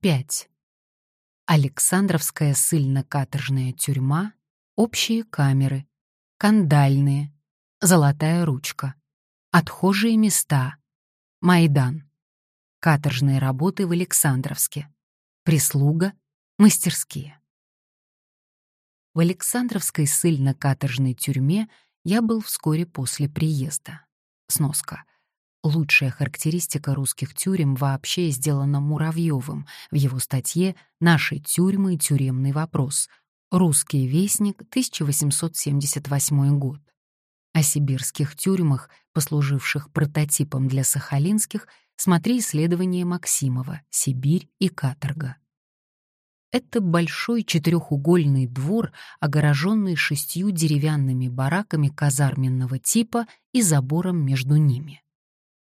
5. Александровская ссыльно-каторжная тюрьма, общие камеры, кандальные, золотая ручка, отхожие места, Майдан, каторжные работы в Александровске, прислуга, мастерские. В Александровской ссыльно-каторжной тюрьме я был вскоре после приезда. Сноска. Лучшая характеристика русских тюрем вообще сделана Муравьевым в его статье «Наши тюрьмы и тюремный вопрос». «Русский вестник», 1878 год. О сибирских тюрьмах, послуживших прототипом для сахалинских, смотри исследование Максимова «Сибирь и каторга». Это большой четырехугольный двор, огороженный шестью деревянными бараками казарменного типа и забором между ними.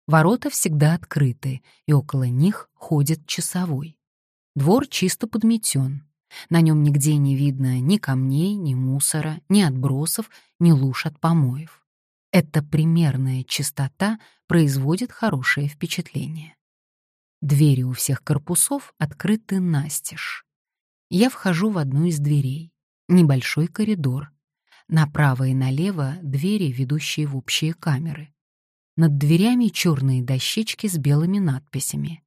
Ворота всегда открыты, и около них ходит часовой. Двор чисто подметен. На нем нигде не видно ни камней, ни мусора, ни отбросов, ни луж от помоев. Эта примерная чистота производит хорошее впечатление. Двери у всех корпусов открыты настежь. Я вхожу в одну из дверей. Небольшой коридор. Направо и налево двери, ведущие в общие камеры. Над дверями черные дощечки с белыми надписями.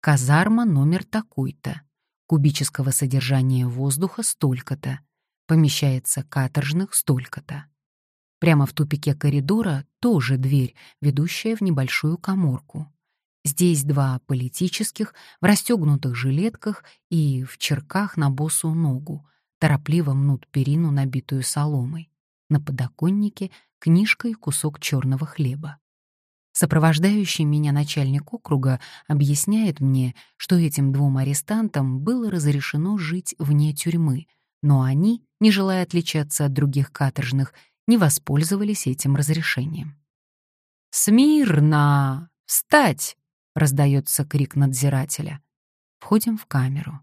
Казарма номер такой-то. Кубического содержания воздуха столько-то. Помещается каторжных столько-то. Прямо в тупике коридора тоже дверь, ведущая в небольшую коморку. Здесь два политических, в расстегнутых жилетках и в черках на босу ногу, торопливо мнут перину, набитую соломой. На подоконнике книжка и кусок черного хлеба. Сопровождающий меня начальник округа объясняет мне, что этим двум арестантам было разрешено жить вне тюрьмы, но они, не желая отличаться от других каторжных, не воспользовались этим разрешением. «Смирно! Встать!» — раздается крик надзирателя. Входим в камеру.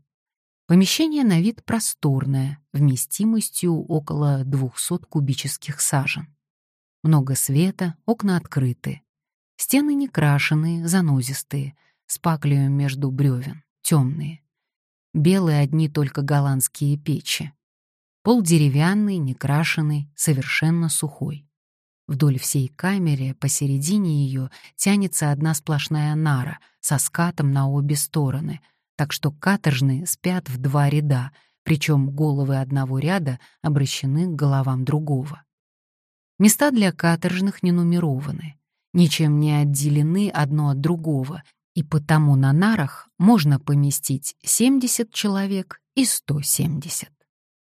Помещение на вид просторное, вместимостью около 200 кубических сажен. Много света, окна открыты. Стены не крашеные, занозистые, с паклею между бревен, темные. Белые одни только голландские печи. Пол деревянный, некрашенный, совершенно сухой. Вдоль всей камеры, посередине ее, тянется одна сплошная нара со скатом на обе стороны, так что каторжные спят в два ряда, причем головы одного ряда обращены к головам другого. Места для каторжных не нумерованы ничем не отделены одно от другого, и потому на нарах можно поместить 70 человек и 170.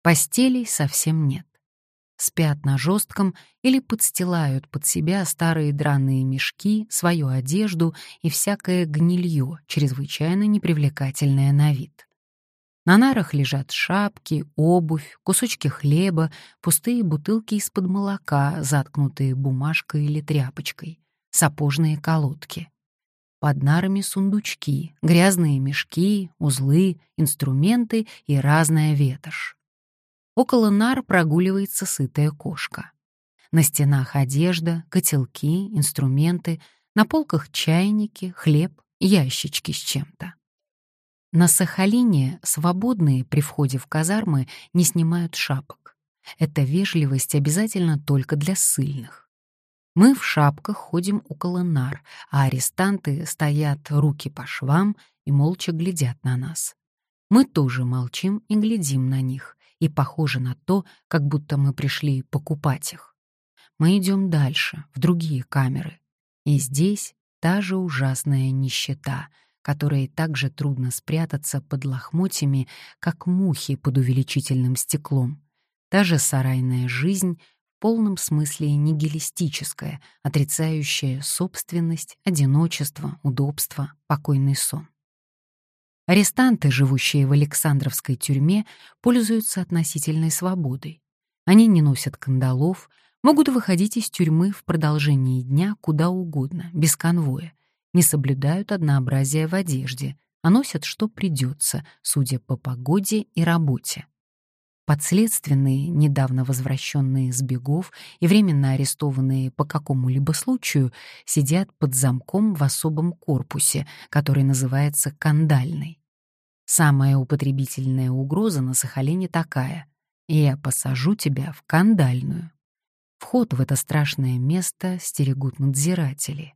Постелей совсем нет. Спят на жестком или подстилают под себя старые драные мешки, свою одежду и всякое гнилье, чрезвычайно непривлекательное на вид. На нарах лежат шапки, обувь, кусочки хлеба, пустые бутылки из-под молока, заткнутые бумажкой или тряпочкой сапожные колодки. Под нарами сундучки, грязные мешки, узлы, инструменты и разная ветошь. Около нар прогуливается сытая кошка. На стенах одежда, котелки, инструменты, на полках чайники, хлеб, ящички с чем-то. На Сахалине свободные при входе в казармы не снимают шапок. Эта вежливость обязательно только для ссыльных. Мы в шапках ходим около нар, а арестанты стоят руки по швам и молча глядят на нас. Мы тоже молчим и глядим на них, и похоже на то, как будто мы пришли покупать их. Мы идем дальше, в другие камеры. И здесь та же ужасная нищета, которой так же трудно спрятаться под лохмотьями, как мухи под увеличительным стеклом. Та же сарайная жизнь — полном смысле нигилистическое, отрицающее собственность, одиночество, удобство, покойный сон. Арестанты, живущие в Александровской тюрьме, пользуются относительной свободой. Они не носят кандалов, могут выходить из тюрьмы в продолжении дня куда угодно, без конвоя, не соблюдают однообразие в одежде, а носят что придется, судя по погоде и работе. Подследственные, недавно возвращенные с бегов и временно арестованные по какому-либо случаю, сидят под замком в особом корпусе, который называется кандальный. Самая употребительная угроза на Сахалине такая — я посажу тебя в кандальную. Вход в это страшное место стерегут надзиратели,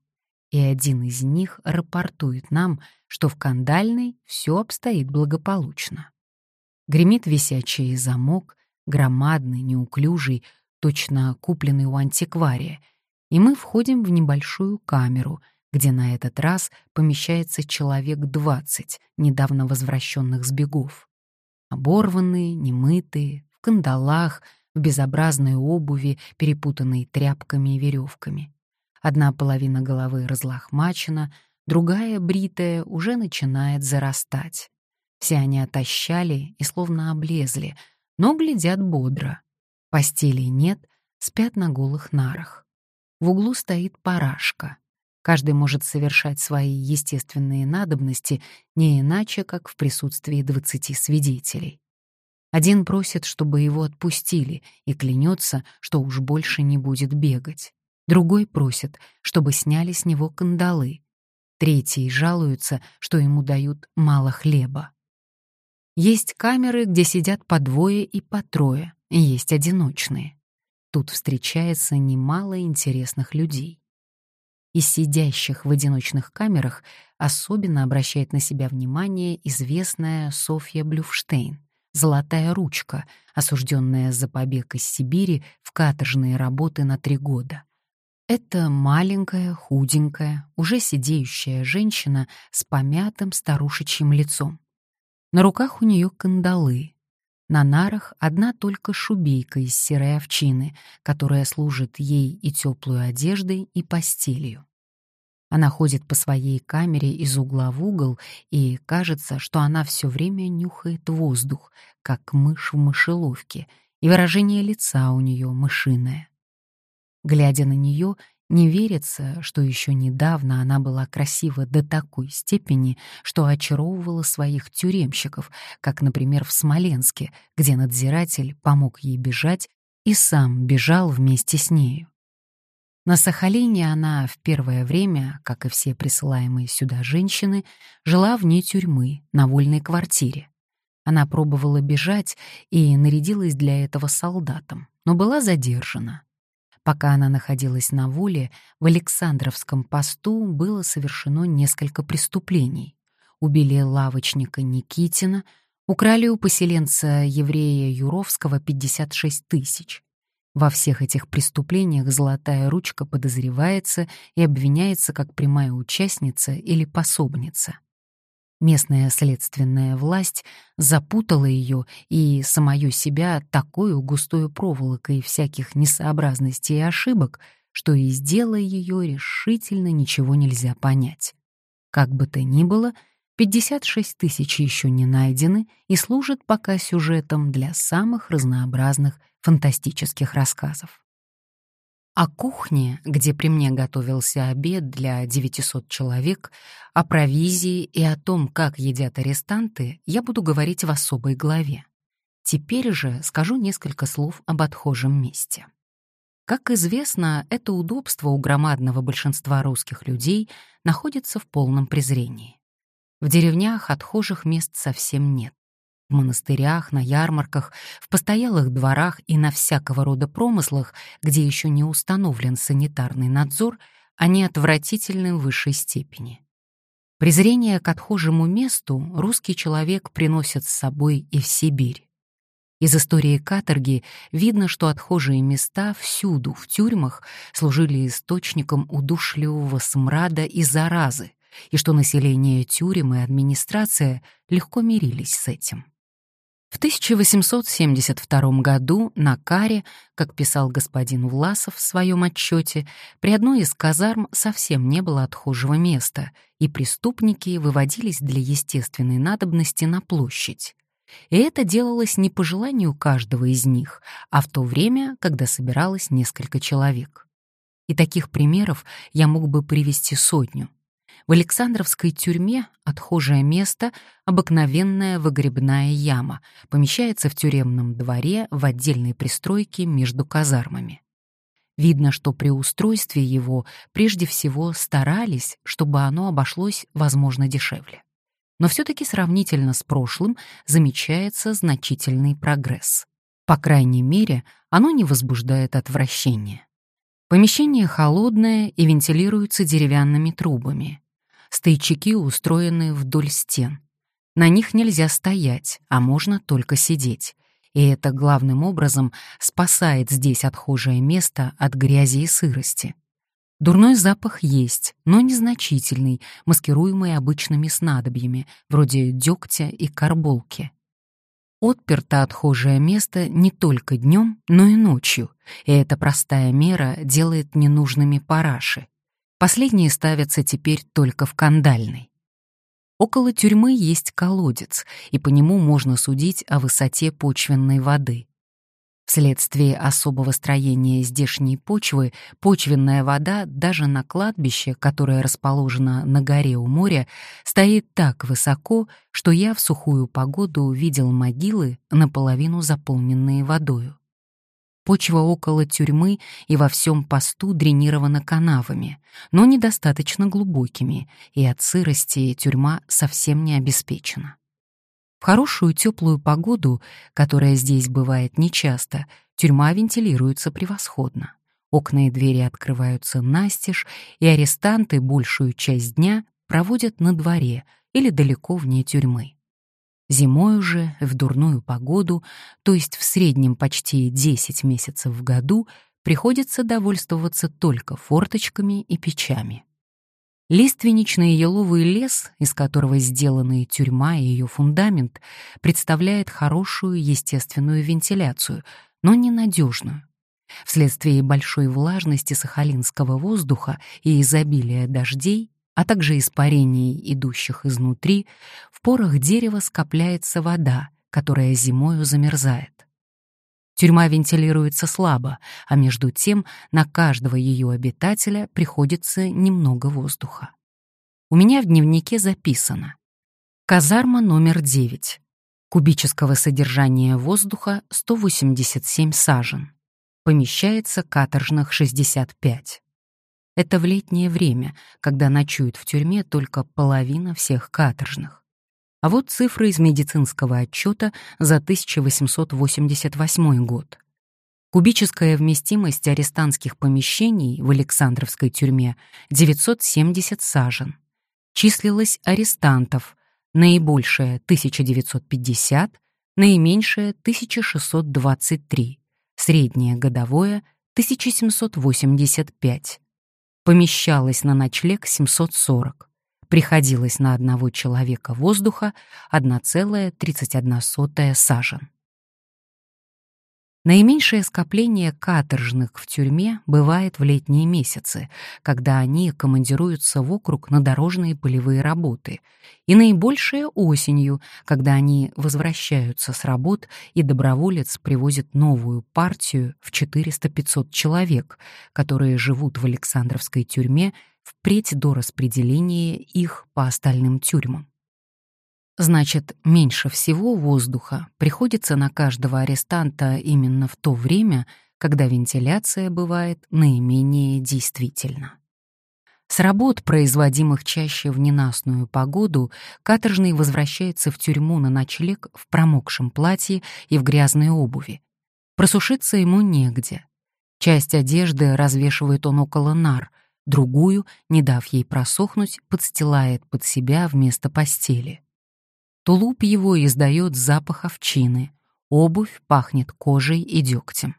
и один из них рапортует нам, что в кандальной все обстоит благополучно. Гремит висячий замок, громадный, неуклюжий, точно купленный у антиквария, и мы входим в небольшую камеру, где на этот раз помещается человек двадцать недавно возвращенных с бегов. Оборванные, немытые, в кандалах, в безобразной обуви, перепутанной тряпками и веревками. Одна половина головы разлохмачена, другая, бритая, уже начинает зарастать. Все они отощали и словно облезли, но глядят бодро. Постелей нет, спят на голых нарах. В углу стоит парашка. Каждый может совершать свои естественные надобности не иначе, как в присутствии двадцати свидетелей. Один просит, чтобы его отпустили, и клянется, что уж больше не будет бегать. Другой просит, чтобы сняли с него кандалы. Третий жалуется, что ему дают мало хлеба. Есть камеры, где сидят по двое и по трое, и есть одиночные. Тут встречается немало интересных людей. Из сидящих в одиночных камерах особенно обращает на себя внимание известная Софья Блюфштейн, «Золотая ручка», осужденная за побег из Сибири в каторжные работы на три года. Это маленькая, худенькая, уже сидеющая женщина с помятым старушечьим лицом. На руках у нее кандалы. На нарах одна только шубейка из серой овчины, которая служит ей и теплую одеждой, и постелью. Она ходит по своей камере из угла в угол, и кажется, что она все время нюхает воздух, как мышь в мышеловке, и выражение лица у нее мышиное. Глядя на нее, не верится, что еще недавно она была красива до такой степени, что очаровывала своих тюремщиков, как, например, в Смоленске, где надзиратель помог ей бежать и сам бежал вместе с нею. На Сахалине она в первое время, как и все присылаемые сюда женщины, жила вне тюрьмы, на вольной квартире. Она пробовала бежать и нарядилась для этого солдатом, но была задержана. Пока она находилась на воле, в Александровском посту было совершено несколько преступлений. Убили лавочника Никитина, украли у поселенца еврея Юровского 56 тысяч. Во всех этих преступлениях золотая ручка подозревается и обвиняется как прямая участница или пособница. Местная следственная власть запутала ее и самую себя такой густой проволокой всяких несообразностей и ошибок, что из дела ее решительно ничего нельзя понять. Как бы то ни было, 56 тысяч еще не найдены и служат пока сюжетом для самых разнообразных фантастических рассказов. О кухне, где при мне готовился обед для 900 человек, о провизии и о том, как едят арестанты, я буду говорить в особой главе. Теперь же скажу несколько слов об отхожем месте. Как известно, это удобство у громадного большинства русских людей находится в полном презрении. В деревнях отхожих мест совсем нет в монастырях, на ярмарках, в постоялых дворах и на всякого рода промыслах, где еще не установлен санитарный надзор, они отвратительны в высшей степени. Презрение к отхожему месту русский человек приносит с собой и в Сибирь. Из истории каторги видно, что отхожие места всюду, в тюрьмах, служили источником удушливого смрада и заразы, и что население тюрем и администрация легко мирились с этим. В 1872 году на Каре, как писал господин Власов в своем отчете, при одной из казарм совсем не было отхожего места, и преступники выводились для естественной надобности на площадь. И это делалось не по желанию каждого из них, а в то время, когда собиралось несколько человек. И таких примеров я мог бы привести сотню. В Александровской тюрьме отхожее место — обыкновенная выгребная яма, помещается в тюремном дворе в отдельной пристройке между казармами. Видно, что при устройстве его прежде всего старались, чтобы оно обошлось, возможно, дешевле. но все-таки сравнительно с прошлым замечается значительный прогресс. По крайней мере, оно не возбуждает отвращения. Помещение холодное и вентилируется деревянными трубами. Стойчики устроены вдоль стен. На них нельзя стоять, а можно только сидеть. И это главным образом спасает здесь отхожее место от грязи и сырости. Дурной запах есть, но незначительный, маскируемый обычными снадобьями, вроде дегтя и карболки. Отперто отхожее место не только днем, но и ночью, и эта простая мера делает ненужными параши. Последние ставятся теперь только в кандальной. Около тюрьмы есть колодец, и по нему можно судить о высоте почвенной воды. Вследствие особого строения здешней почвы, почвенная вода даже на кладбище, которое расположено на горе у моря, стоит так высоко, что я в сухую погоду видел могилы, наполовину заполненные водою. Почва около тюрьмы и во всем посту дренирована канавами, но недостаточно глубокими, и от сырости тюрьма совсем не обеспечена. В хорошую теплую погоду, которая здесь бывает нечасто, тюрьма вентилируется превосходно. Окна и двери открываются настежь, и арестанты большую часть дня проводят на дворе или далеко вне тюрьмы. Зимой уже, в дурную погоду, то есть в среднем почти 10 месяцев в году, приходится довольствоваться только форточками и печами. Лиственничный еловый лес, из которого сделаны тюрьма и ее фундамент, представляет хорошую естественную вентиляцию, но ненадежную. Вследствие большой влажности сахалинского воздуха и изобилия дождей, а также испарений, идущих изнутри, в порах дерева скопляется вода, которая зимою замерзает. Тюрьма вентилируется слабо, а между тем на каждого ее обитателя приходится немного воздуха. У меня в дневнике записано. Казарма номер 9. Кубического содержания воздуха 187 сажен. Помещается каторжных 65. Это в летнее время, когда ночует в тюрьме только половина всех каторжных. А вот цифры из медицинского отчета за 1888 год. Кубическая вместимость арестантских помещений в Александровской тюрьме 970 сажен. Числилось арестантов, наибольшее 1950, наименьшее 1623, среднее годовое 1785. Помещалось на ночлег 740 приходилось на одного человека воздуха 1,31 сажен. Наименьшее скопление каторжных в тюрьме бывает в летние месяцы, когда они командируются в округ на дорожные полевые работы, и наибольшее осенью, когда они возвращаются с работ и доброволец привозит новую партию в 400-500 человек, которые живут в Александровской тюрьме впредь до распределения их по остальным тюрьмам. Значит, меньше всего воздуха приходится на каждого арестанта именно в то время, когда вентиляция бывает наименее действительна. С работ, производимых чаще в ненастную погоду, каторжный возвращается в тюрьму на ночлег в промокшем платье и в грязной обуви. Просушиться ему негде. Часть одежды развешивает он около нар, другую, не дав ей просохнуть, подстилает под себя вместо постели. Тулуп его издает запах овчины, обувь пахнет кожей и дегтем.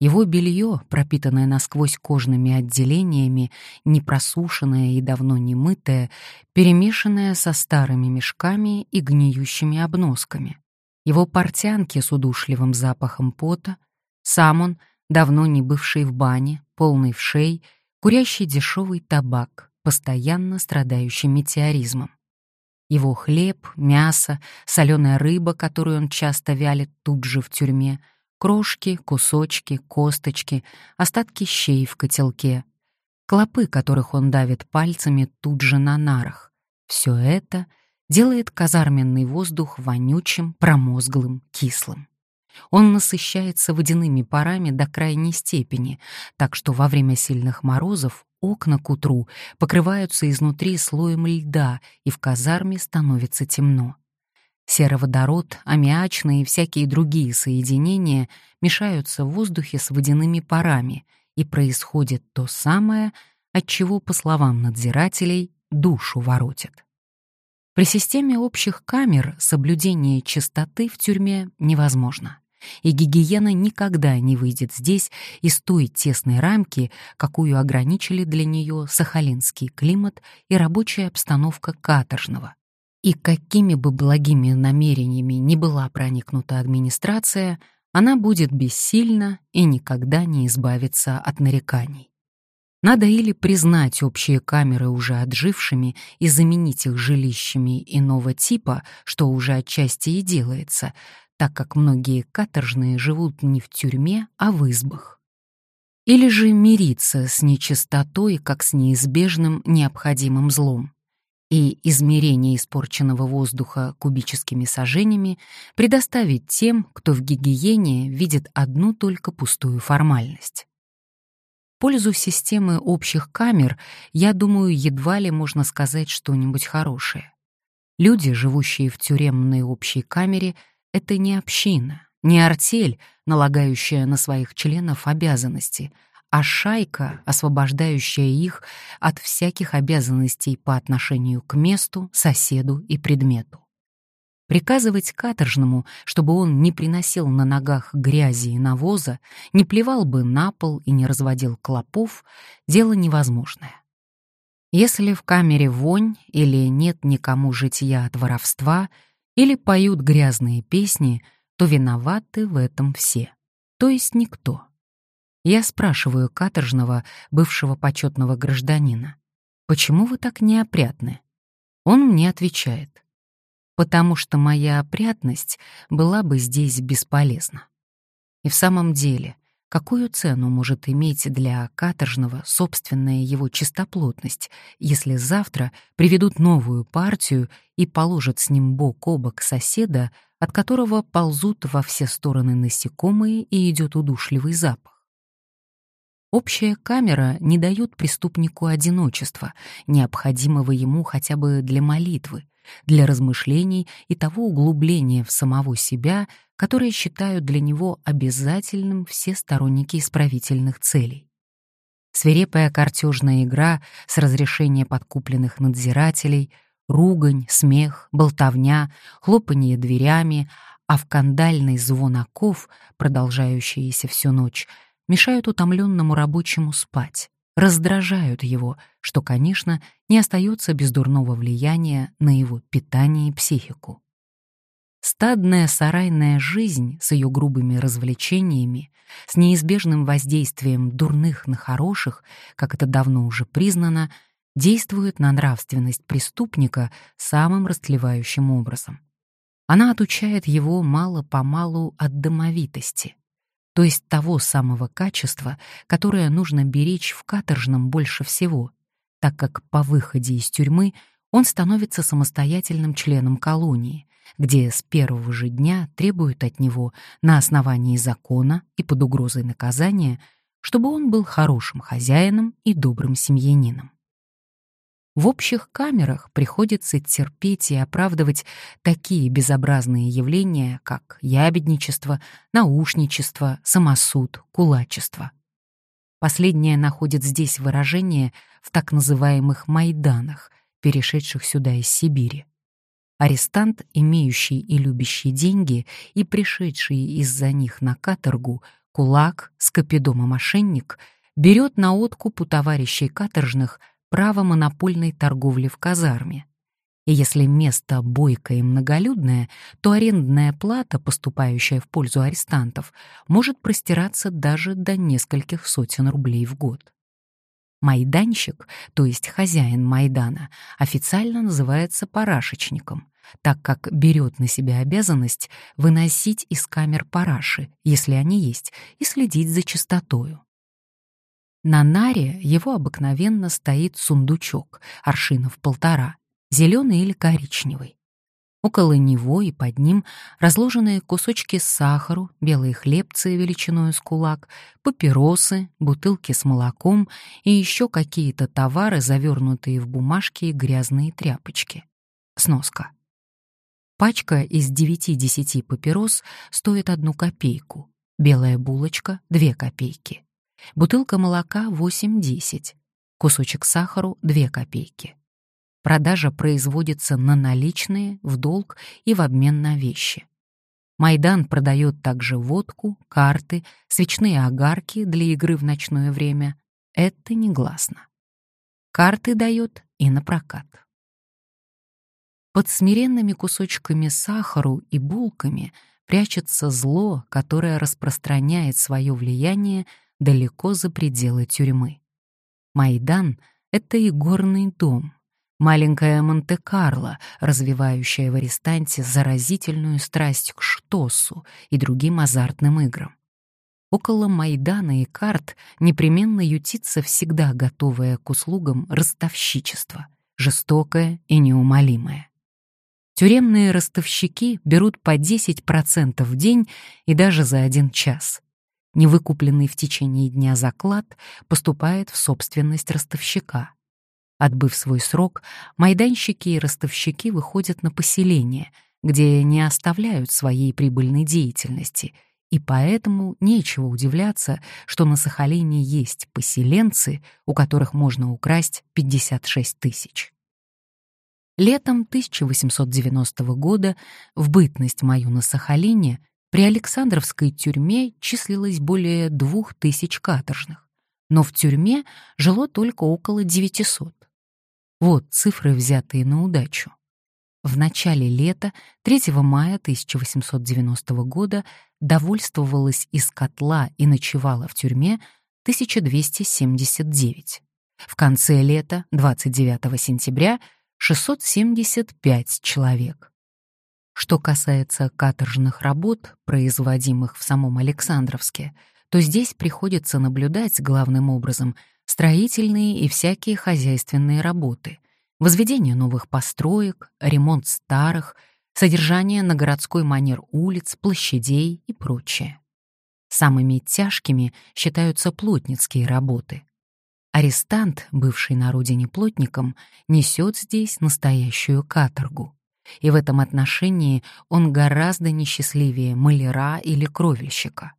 Его белье, пропитанное насквозь кожными отделениями, непросушенное и давно не мытое, перемешанное со старыми мешками и гниющими обносками. Его портянки с удушливым запахом пота, сам он, давно не бывший в бане, полный в шей, курящий дешевый табак, постоянно страдающий метеоризмом. Его хлеб, мясо, соленая рыба, которую он часто вялит тут же в тюрьме, крошки, кусочки, косточки, остатки щей в котелке, клопы, которых он давит пальцами тут же на нарах. Все это делает казарменный воздух вонючим, промозглым, кислым. Он насыщается водяными парами до крайней степени, так что во время сильных морозов окна к утру покрываются изнутри слоем льда, и в казарме становится темно. Сероводород, аммиачные и всякие другие соединения мешаются в воздухе с водяными парами, и происходит то самое, от чего, по словам надзирателей, душу воротит. При системе общих камер соблюдение чистоты в тюрьме невозможно, и гигиена никогда не выйдет здесь из той тесной рамки, какую ограничили для нее сахалинский климат и рабочая обстановка каторжного. И какими бы благими намерениями ни была проникнута администрация, она будет бессильна и никогда не избавится от нареканий. Надо или признать общие камеры уже отжившими и заменить их жилищами иного типа, что уже отчасти и делается, так как многие каторжные живут не в тюрьме, а в избах. Или же мириться с нечистотой, как с неизбежным необходимым злом, и измерение испорченного воздуха кубическими саженями предоставить тем, кто в гигиене видит одну только пустую формальность пользу системы общих камер, я думаю, едва ли можно сказать что-нибудь хорошее. Люди, живущие в тюремной общей камере, это не община, не артель, налагающая на своих членов обязанности, а шайка, освобождающая их от всяких обязанностей по отношению к месту, соседу и предмету. Приказывать каторжному, чтобы он не приносил на ногах грязи и навоза, не плевал бы на пол и не разводил клопов, дело невозможное. Если в камере вонь или нет никому житья от воровства, или поют грязные песни, то виноваты в этом все, то есть никто. Я спрашиваю каторжного, бывшего почетного гражданина, «Почему вы так неопрятны?» Он мне отвечает, потому что моя опрятность была бы здесь бесполезна. И в самом деле, какую цену может иметь для каторжного собственная его чистоплотность, если завтра приведут новую партию и положат с ним бок о бок соседа, от которого ползут во все стороны насекомые и идет удушливый запах? Общая камера не дает преступнику одиночества, необходимого ему хотя бы для молитвы, для размышлений и того углубления в самого себя, которое считают для него обязательным все сторонники исправительных целей. Свирепая картежная игра с разрешения подкупленных надзирателей, ругань, смех, болтовня, хлопанье дверями, а в кандальный звон оков, продолжающиеся всю ночь, мешают утомленному рабочему спать раздражают его, что, конечно, не остается без дурного влияния на его питание и психику. Стадная сарайная жизнь с ее грубыми развлечениями, с неизбежным воздействием дурных на хороших, как это давно уже признано, действует на нравственность преступника самым растлевающим образом. Она отучает его мало-помалу от домовитости, то есть того самого качества, которое нужно беречь в каторжном больше всего, так как по выходе из тюрьмы он становится самостоятельным членом колонии, где с первого же дня требуют от него на основании закона и под угрозой наказания, чтобы он был хорошим хозяином и добрым семьянином. В общих камерах приходится терпеть и оправдывать такие безобразные явления, как ябедничество, наушничество, самосуд, кулачество. Последнее находит здесь выражение в так называемых «майданах», перешедших сюда из Сибири. Арестант, имеющий и любящий деньги, и пришедший из-за них на каторгу, кулак, скопидома мошенник, берет на откуп у товарищей каторжных – право монопольной торговли в казарме. И если место бойкое и многолюдное, то арендная плата, поступающая в пользу арестантов, может простираться даже до нескольких сотен рублей в год. Майданщик, то есть хозяин Майдана, официально называется парашечником, так как берет на себя обязанность выносить из камер параши, если они есть, и следить за чистотою. На наре его обыкновенно стоит сундучок, аршинов полтора, зеленый или коричневый. Около него и под ним разложены кусочки сахару, белые хлебцы величиной с кулак, папиросы, бутылки с молоком и еще какие-то товары, завернутые в бумажки и грязные тряпочки. Сноска. Пачка из 9-10 папирос стоит одну копейку, белая булочка — 2 копейки, бутылка молока — 8-10, кусочек сахару — 2 копейки. Продажа производится на наличные, в долг и в обмен на вещи. Майдан продает также водку, карты, свечные огарки для игры в ночное время. Это негласно. Карты дает и на прокат. Под смиренными кусочками сахару и булками прячется зло, которое распространяет свое влияние далеко за пределы тюрьмы. Майдан — это и горный дом, Маленькая Монте-Карло, развивающая в арестанте заразительную страсть к штосу и другим азартным играм. Около Майдана и карт непременно ютится всегда готовое к услугам ростовщичество, жестокое и неумолимое. Тюремные ростовщики берут по 10% в день и даже за один час. Невыкупленный в течение дня заклад поступает в собственность ростовщика — Отбыв свой срок, майданщики и ростовщики выходят на поселение, где не оставляют своей прибыльной деятельности, и поэтому нечего удивляться, что на Сахалине есть поселенцы, у которых можно украсть 56 тысяч. Летом 1890 года в бытность мою на Сахалине при Александровской тюрьме числилось более двух тысяч каторжных, но в тюрьме жило только около 900. Вот цифры, взятые на удачу. В начале лета, 3 мая 1890 года, довольствовалась из котла и ночевала в тюрьме 1279. В конце лета, 29 сентября, 675 человек. Что касается каторжных работ, производимых в самом Александровске, то здесь приходится наблюдать главным образом строительные и всякие хозяйственные работы, возведение новых построек, ремонт старых, содержание на городской манер улиц, площадей и прочее. Самыми тяжкими считаются плотницкие работы. Арестант, бывший на родине плотником, несет здесь настоящую каторгу. И в этом отношении он гораздо несчастливее маляра или кровельщика.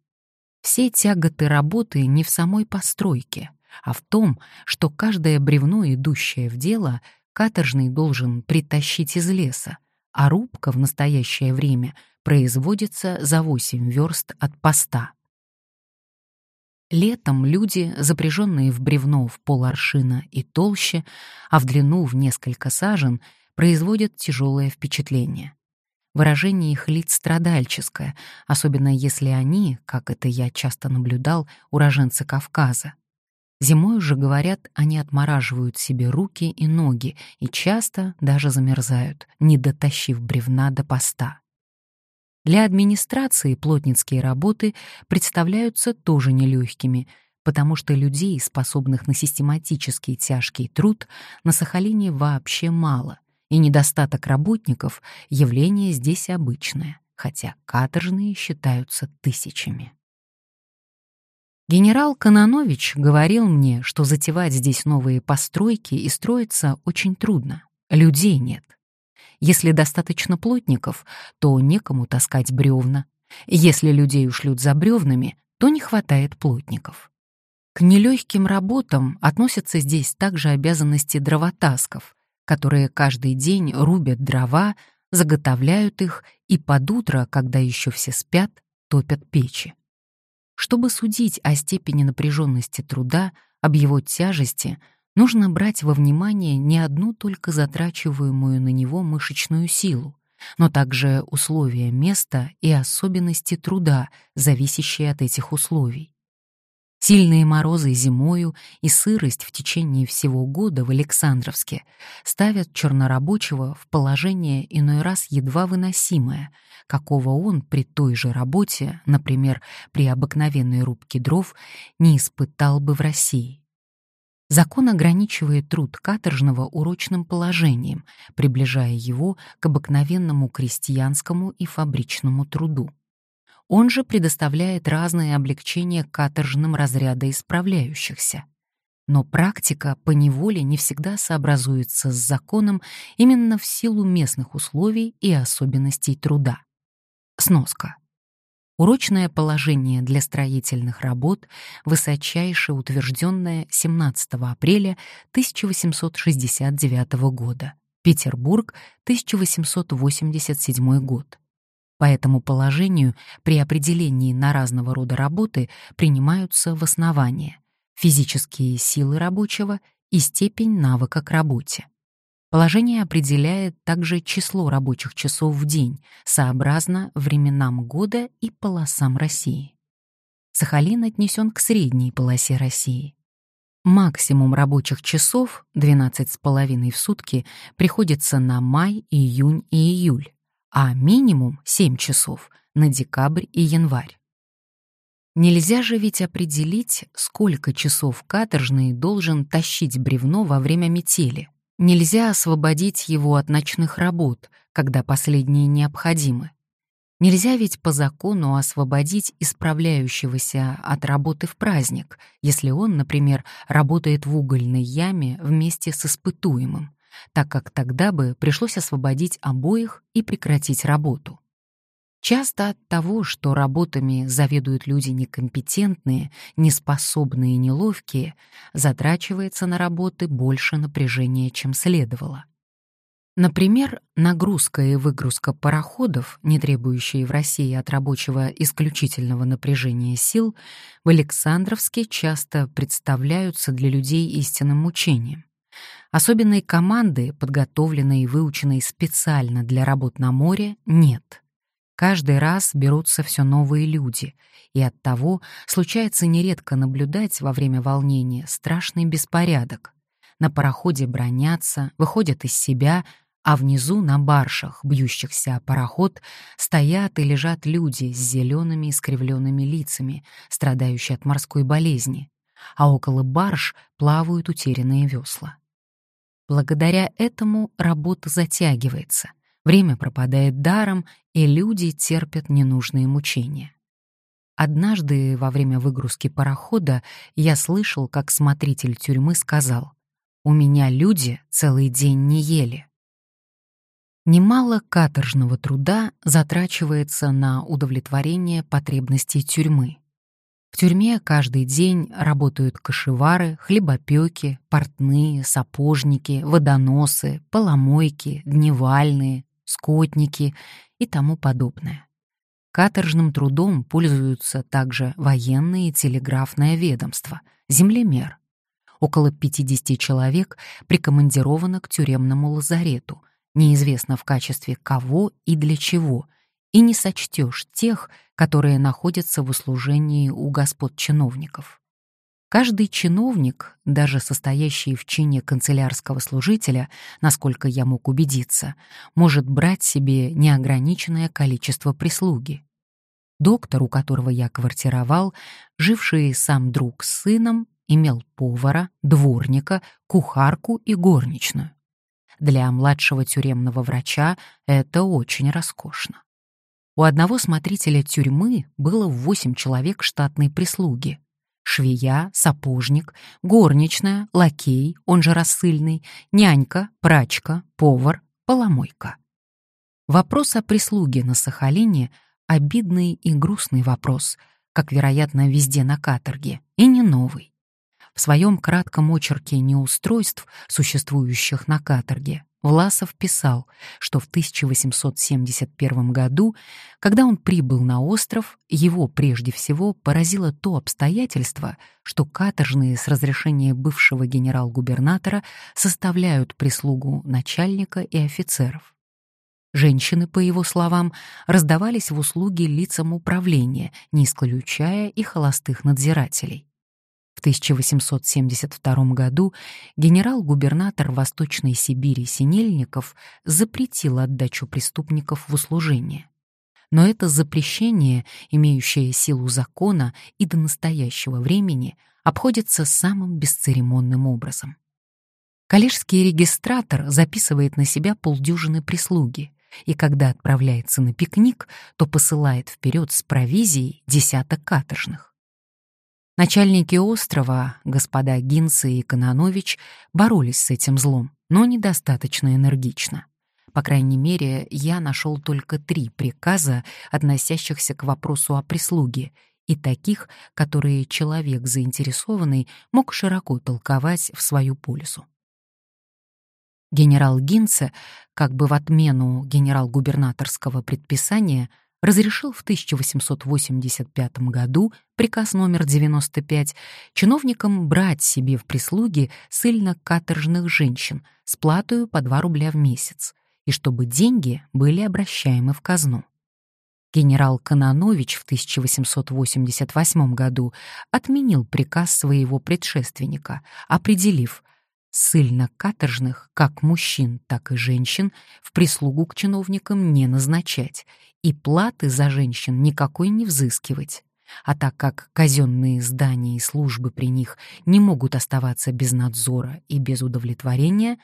Все тяготы работы не в самой постройке, а в том, что каждое бревно, идущее в дело, каторжный должен притащить из леса, а рубка в настоящее время производится за 8 верст от поста. Летом люди, запряженные в бревно в поларшина и толще, а в длину в несколько сажен, производят тяжелое впечатление. Выражение их лиц страдальческое, особенно если они, как это я часто наблюдал, уроженцы Кавказа. Зимой уже, говорят, они отмораживают себе руки и ноги и часто даже замерзают, не дотащив бревна до поста. Для администрации плотницкие работы представляются тоже нелегкими, потому что людей, способных на систематический тяжкий труд, на Сахалине вообще мало, и недостаток работников — явление здесь обычное, хотя каторжные считаются тысячами. Генерал Кононович говорил мне, что затевать здесь новые постройки и строиться очень трудно, людей нет. Если достаточно плотников, то некому таскать бревна. Если людей ушлют за бревнами, то не хватает плотников. К нелегким работам относятся здесь также обязанности дровотасков, которые каждый день рубят дрова, заготовляют их и под утро, когда еще все спят, топят печи. Чтобы судить о степени напряженности труда, об его тяжести, нужно брать во внимание не одну только затрачиваемую на него мышечную силу, но также условия места и особенности труда, зависящие от этих условий. Сильные морозы зимою и сырость в течение всего года в Александровске ставят чернорабочего в положение иной раз едва выносимое, какого он при той же работе, например, при обыкновенной рубке дров, не испытал бы в России. Закон ограничивает труд каторжного урочным положением, приближая его к обыкновенному крестьянскому и фабричному труду. Он же предоставляет разные облегчения каторжным разряда исправляющихся. Но практика по неволе не всегда сообразуется с законом именно в силу местных условий и особенностей труда. Сноска. Урочное положение для строительных работ, высочайше утвержденное 17 апреля 1869 года. Петербург, 1887 год. По этому положению при определении на разного рода работы принимаются в основание физические силы рабочего и степень навыка к работе. Положение определяет также число рабочих часов в день, сообразно временам года и полосам России. Сахалин отнесен к средней полосе России. Максимум рабочих часов, 12,5 в сутки, приходится на май, июнь и июль, а минимум 7 часов на декабрь и январь. Нельзя же ведь определить, сколько часов каторжный должен тащить бревно во время метели, Нельзя освободить его от ночных работ, когда последние необходимы. Нельзя ведь по закону освободить исправляющегося от работы в праздник, если он, например, работает в угольной яме вместе с испытуемым, так как тогда бы пришлось освободить обоих и прекратить работу. Часто от того, что работами заведуют люди некомпетентные, неспособные и неловкие, затрачивается на работы больше напряжения, чем следовало. Например, нагрузка и выгрузка пароходов, не требующие в России от рабочего исключительного напряжения сил, в Александровске часто представляются для людей истинным мучением. Особенной команды, подготовленной и выученной специально для работ на море, нет. Каждый раз берутся все новые люди, и оттого случается нередко наблюдать во время волнения страшный беспорядок. На пароходе бронятся, выходят из себя, а внизу на баршах, бьющихся о пароход, стоят и лежат люди с зелеными искривленными лицами, страдающие от морской болезни, а около барж плавают утерянные весла. Благодаря этому работа затягивается, Время пропадает даром, и люди терпят ненужные мучения. Однажды во время выгрузки парохода я слышал, как смотритель тюрьмы сказал, «У меня люди целый день не ели». Немало каторжного труда затрачивается на удовлетворение потребностей тюрьмы. В тюрьме каждый день работают кошевары, хлебопеки, портные, сапожники, водоносы, поломойки, дневальные, скотники и тому подобное. Каторжным трудом пользуются также военные телеграфное ведомство, землемер. Около 50 человек прикомандировано к тюремному лазарету, неизвестно в качестве кого и для чего, и не сочтешь тех, которые находятся в услужении у господ чиновников. Каждый чиновник, даже состоящий в чине канцелярского служителя, насколько я мог убедиться, может брать себе неограниченное количество прислуги. Доктор, у которого я квартировал, живший сам друг с сыном, имел повара, дворника, кухарку и горничную. Для младшего тюремного врача это очень роскошно. У одного смотрителя тюрьмы было восемь человек штатной прислуги, швея, сапожник, горничная, лакей, он же рассыльный, нянька, прачка, повар, поломойка. Вопрос о прислуге на Сахалине — обидный и грустный вопрос, как, вероятно, везде на каторге, и не новый. В своем кратком очерке неустройств, существующих на каторге, Власов писал, что в 1871 году, когда он прибыл на остров, его прежде всего поразило то обстоятельство, что каторжные с разрешения бывшего генерал-губернатора составляют прислугу начальника и офицеров. Женщины, по его словам, раздавались в услуги лицам управления, не исключая и холостых надзирателей. В 1872 году генерал-губернатор Восточной Сибири Синельников запретил отдачу преступников в услужение. Но это запрещение, имеющее силу закона и до настоящего времени, обходится самым бесцеремонным образом. Коллежский регистратор записывает на себя полдюжины прислуги, и когда отправляется на пикник, то посылает вперед с провизией десяток каторжных. Начальники острова, господа Гинцы и Кононович, боролись с этим злом, но недостаточно энергично. По крайней мере, я нашел только три приказа, относящихся к вопросу о прислуге, и таких, которые человек заинтересованный мог широко толковать в свою пользу. Генерал Гинце, как бы в отмену генерал-губернаторского предписания, разрешил в 1885 году приказ номер 95 чиновникам брать себе в прислуги ссыльно-каторжных женщин с платою по 2 рубля в месяц, и чтобы деньги были обращаемы в казну. Генерал Кононович в 1888 году отменил приказ своего предшественника, определив — ссыльно-каторжных, как мужчин, так и женщин, в прислугу к чиновникам не назначать и платы за женщин никакой не взыскивать. А так как казенные здания и службы при них не могут оставаться без надзора и без удовлетворения,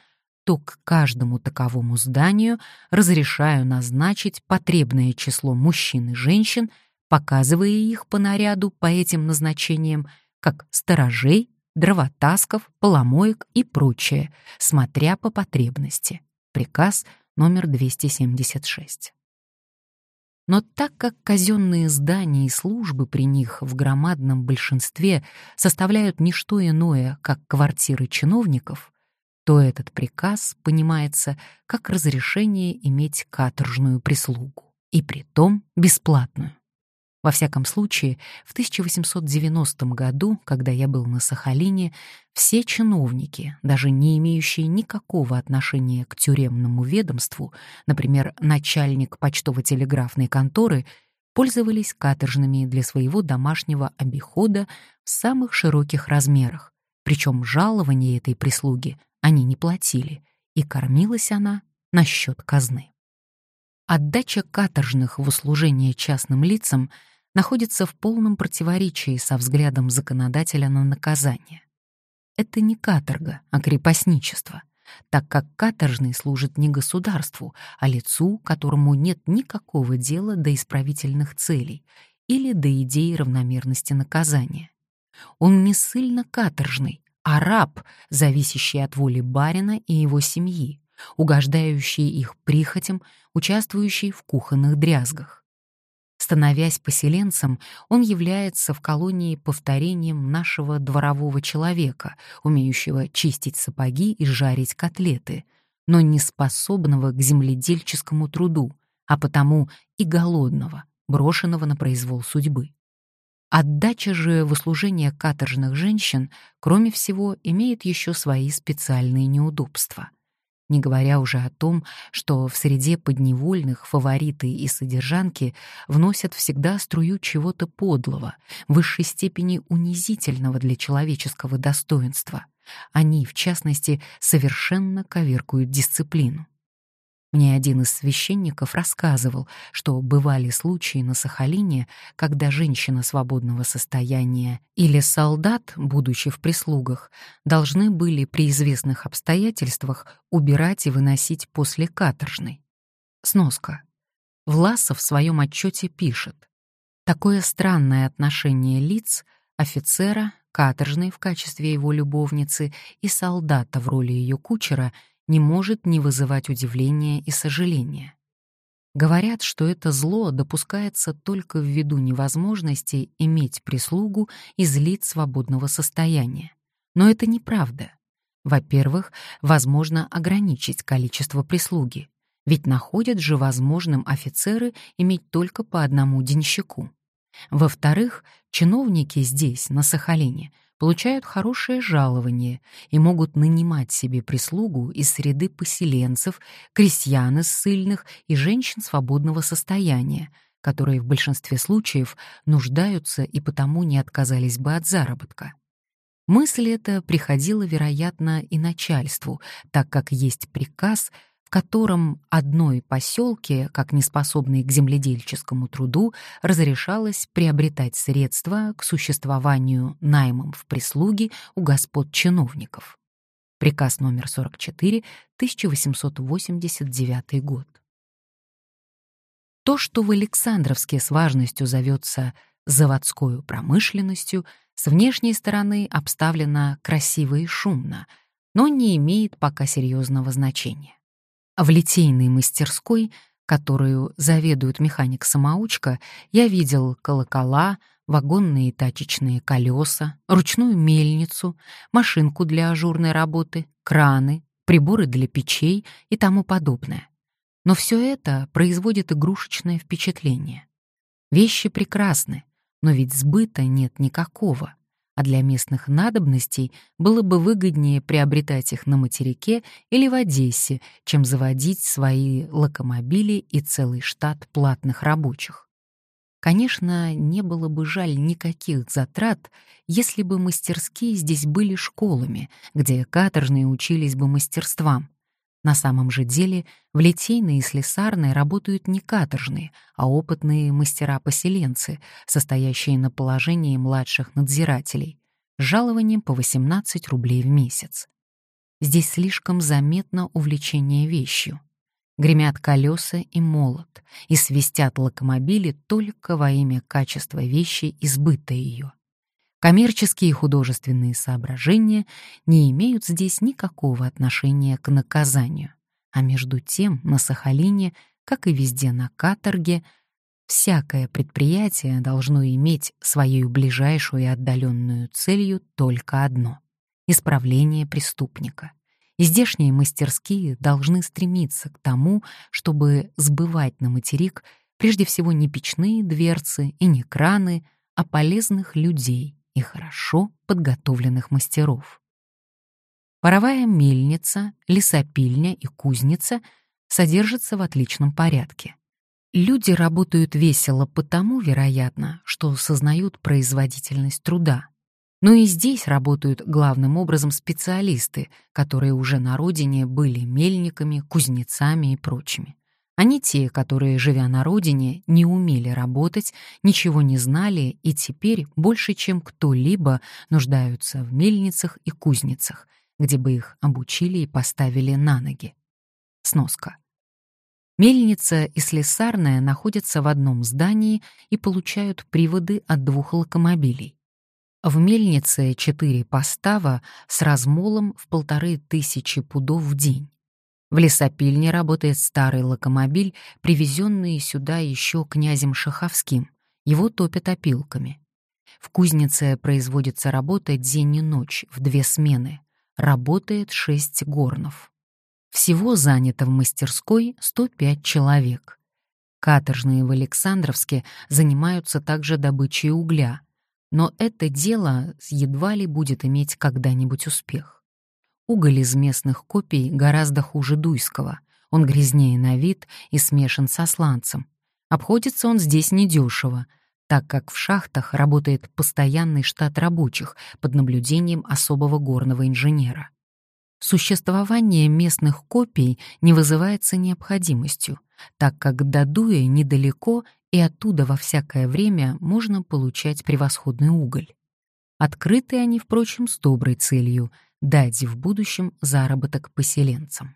то к каждому таковому зданию разрешаю назначить потребное число мужчин и женщин, показывая их по наряду по этим назначениям, как сторожей дровотасков, поломоек и прочее, смотря по потребности. Приказ номер 276. Но так как казенные здания и службы при них в громадном большинстве составляют не что иное, как квартиры чиновников, то этот приказ понимается как разрешение иметь каторжную прислугу, и при том бесплатную. Во всяком случае, в 1890 году, когда я был на Сахалине, все чиновники, даже не имеющие никакого отношения к тюремному ведомству, например, начальник почтово-телеграфной конторы, пользовались каторжными для своего домашнего обихода в самых широких размерах, причем жалование этой прислуги они не платили, и кормилась она на счет казны. Отдача каторжных в услужение частным лицам — находится в полном противоречии со взглядом законодателя на наказание. Это не каторга, а крепостничество, так как каторжный служит не государству, а лицу, которому нет никакого дела до исправительных целей или до идеи равномерности наказания. Он не сильно каторжный, а раб, зависящий от воли барина и его семьи, угождающий их прихотям, участвующий в кухонных дрязгах. Становясь поселенцем, он является в колонии повторением нашего дворового человека, умеющего чистить сапоги и жарить котлеты, но не способного к земледельческому труду, а потому и голодного, брошенного на произвол судьбы. Отдача же в услужение каторжных женщин, кроме всего, имеет еще свои специальные неудобства — не говоря уже о том, что в среде подневольных фавориты и содержанки вносят всегда струю чего-то подлого, высшей степени унизительного для человеческого достоинства. Они, в частности, совершенно коверкуют дисциплину. Мне один из священников рассказывал, что бывали случаи на Сахалине, когда женщина свободного состояния или солдат, будучи в прислугах, должны были при известных обстоятельствах убирать и выносить после каторжной. Сноска. Власов в своем отчете пишет. Такое странное отношение лиц, офицера, каторжной в качестве его любовницы и солдата в роли ее кучера — не может не вызывать удивления и сожаления. Говорят, что это зло допускается только ввиду невозможности иметь прислугу из лиц свободного состояния. Но это неправда. Во-первых, возможно ограничить количество прислуги, ведь находят же возможным офицеры иметь только по одному денщику. Во-вторых, чиновники здесь, на Сахалине, получают хорошее жалование и могут нанимать себе прислугу из среды поселенцев, крестьян из ссыльных и женщин свободного состояния, которые в большинстве случаев нуждаются и потому не отказались бы от заработка. Мысль эта приходила, вероятно, и начальству, так как есть приказ, котором одной поселке, как неспособной к земледельческому труду, разрешалось приобретать средства к существованию наймом в прислуге у господ чиновников. Приказ номер 44, 1889 год. То, что в Александровске с важностью зовется заводской промышленностью, с внешней стороны обставлено красиво и шумно, но не имеет пока серьезного значения. В литейной мастерской, которую заведует механик-самоучка, я видел колокола, вагонные и тачечные колеса, ручную мельницу, машинку для ажурной работы, краны, приборы для печей и тому подобное. Но все это производит игрушечное впечатление. Вещи прекрасны, но ведь сбыта нет никакого, а для местных надобностей было бы выгоднее приобретать их на материке или в Одессе, чем заводить свои локомобили и целый штат платных рабочих. Конечно, не было бы жаль никаких затрат, если бы мастерские здесь были школами, где каторжные учились бы мастерствам. На самом же деле в литейной и слесарной работают не каторжные, а опытные мастера-поселенцы, состоящие на положении младших надзирателей, с жалованием по 18 рублей в месяц. Здесь слишком заметно увлечение вещью. Гремят колеса и молот, и свистят локомобили только во имя качества вещи и сбыта ее. Коммерческие и художественные соображения не имеют здесь никакого отношения к наказанию, а между тем на Сахалине, как и везде на каторге, всякое предприятие должно иметь своей ближайшую и отдаленную целью только одно — исправление преступника — и здешние мастерские должны стремиться к тому, чтобы сбывать на материк прежде всего не печные дверцы и не краны, а полезных людей и хорошо подготовленных мастеров. Паровая мельница, лесопильня и кузница содержатся в отличном порядке. Люди работают весело потому, вероятно, что сознают производительность труда, но и здесь работают главным образом специалисты, которые уже на родине были мельниками, кузнецами и прочими. Они те, которые, живя на родине, не умели работать, ничего не знали и теперь больше, чем кто-либо, нуждаются в мельницах и кузницах, где бы их обучили и поставили на ноги. Сноска. Мельница и слесарная находятся в одном здании и получают приводы от двух локомобилей. В мельнице четыре постава с размолом в полторы тысячи пудов в день. В лесопильне работает старый локомобиль, привезенный сюда еще князем Шаховским. Его топят опилками. В кузнице производится работа день и ночь в две смены. Работает шесть горнов. Всего занято в мастерской 105 человек. Каторжные в Александровске занимаются также добычей угля — но это дело едва ли будет иметь когда-нибудь успех. Уголь из местных копий гораздо хуже дуйского. Он грязнее на вид и смешан со сланцем. Обходится он здесь недешево, так как в шахтах работает постоянный штат рабочих под наблюдением особого горного инженера. Существование местных копий не вызывается необходимостью, так как до Дуя недалеко и оттуда во всякое время можно получать превосходный уголь. Открыты они, впрочем, с доброй целью — дать в будущем заработок поселенцам.